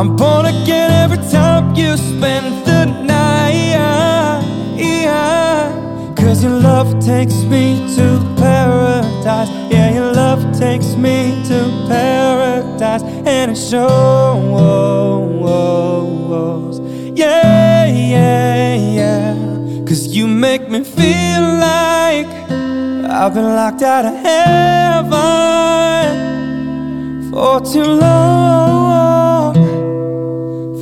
I'm born again every time you spend the night. Cause your love takes me to paradise. Yeah, your love takes me to paradise. And it shows. Yeah, yeah, yeah. Cause you make me feel like I've been locked out of heaven for too long.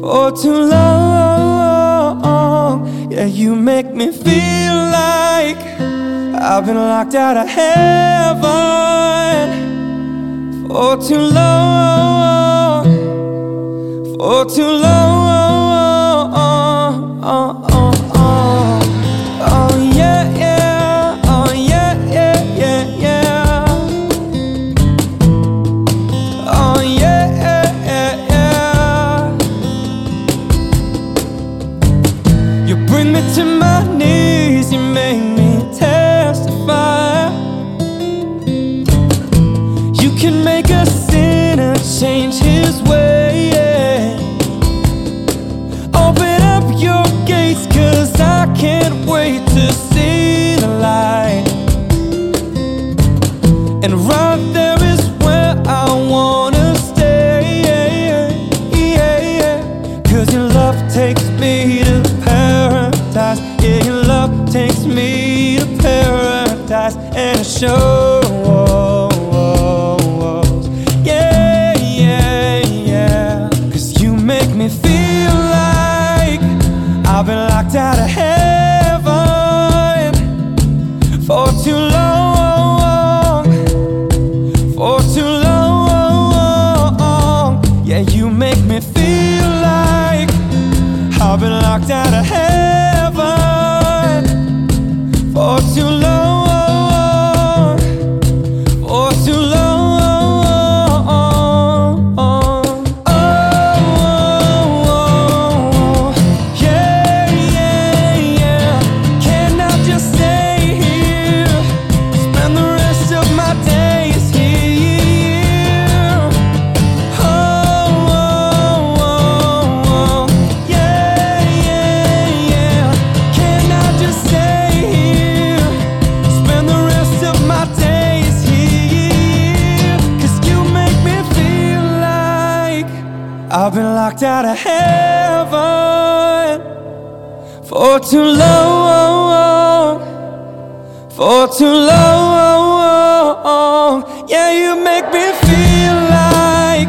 For too long. Yeah, you make me feel like I've been locked out of heaven for too long. For too long. You bring me to my knees, you make me testify. You can make a sinner change his way. Open up your gates, cause I can't wait to see the light. And right there is where I wanna stay. Cause your love takes me to paradise. Yeah, your love takes me to paradise. And it shows. Yeah, yeah, yeah. Cause you make me feel like I've been locked out of heaven for too long. For too long. Yeah, you make me feel like I've been locked out of heaven for too long. I've been locked out of heaven for too long, for too long. Yeah, you make me feel like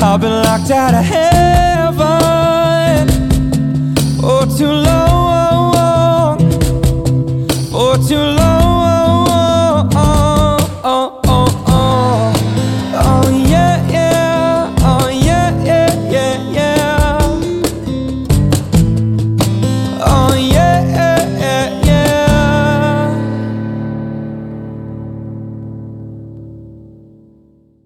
I've been locked out of heaven for too long, for too long.